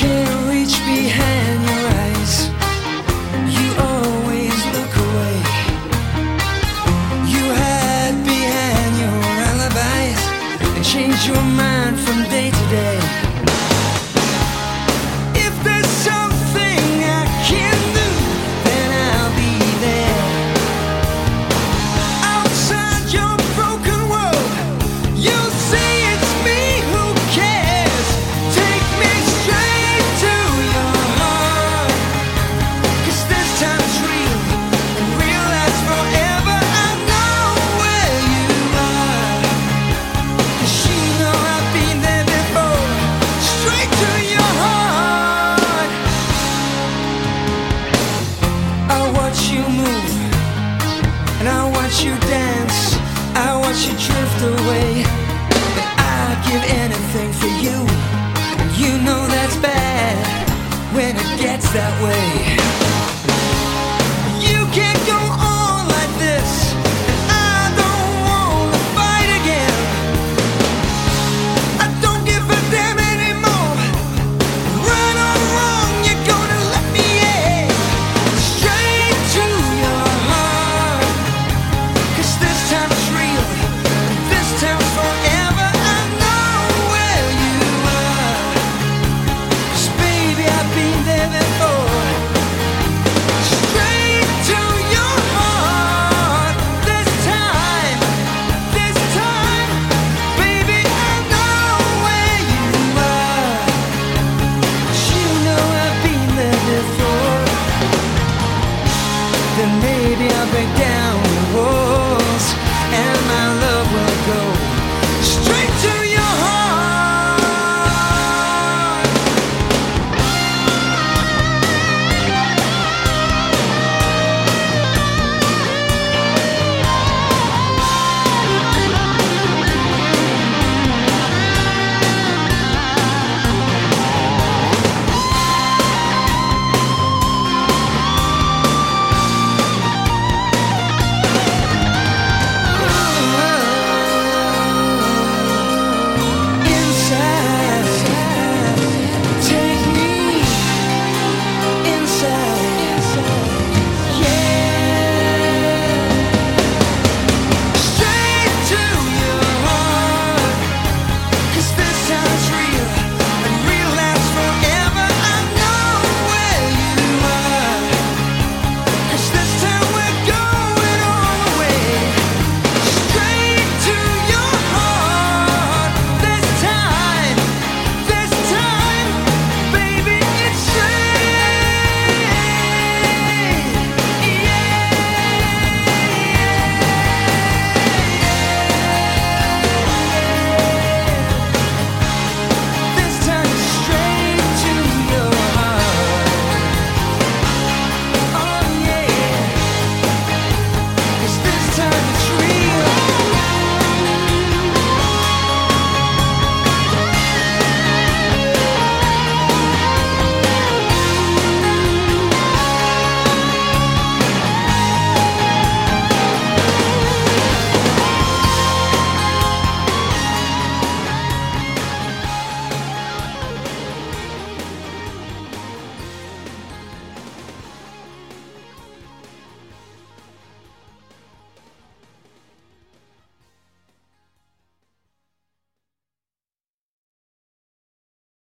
can't watch you dance, I watch you drift away. And I'd give anything for you, and you know that's bad when it gets that way.